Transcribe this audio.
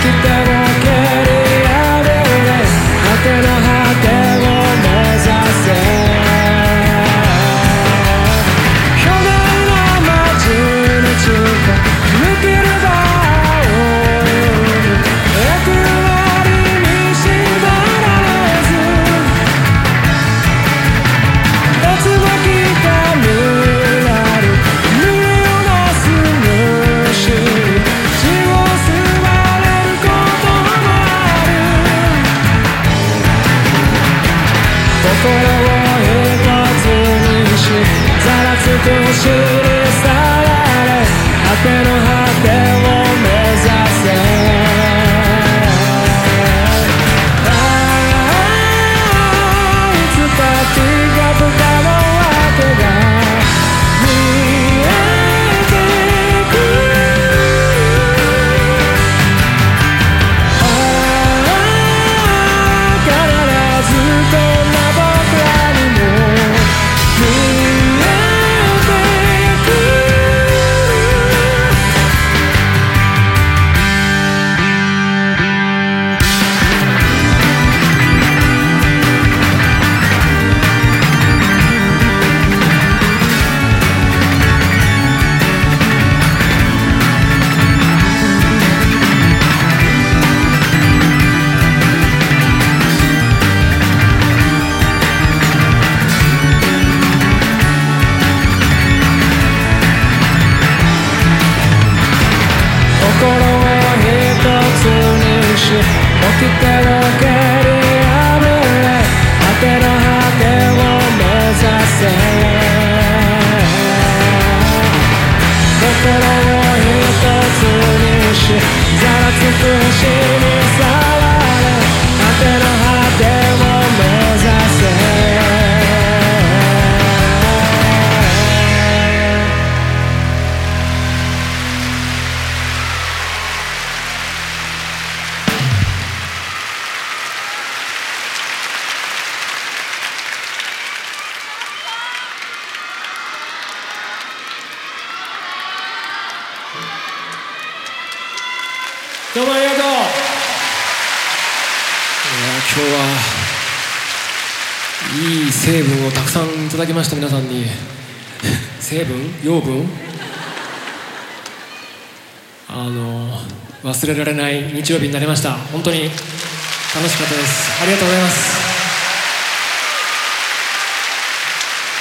que deram し起きてのけり破れ果ての果てを目指せ。心を一つにしざらつく星どうもありがとういや今日はいい成分をたくさんいただきました皆さんに。成分養分。あの忘れられない日曜日になりました。本当に楽しかったです。ありがとうございます。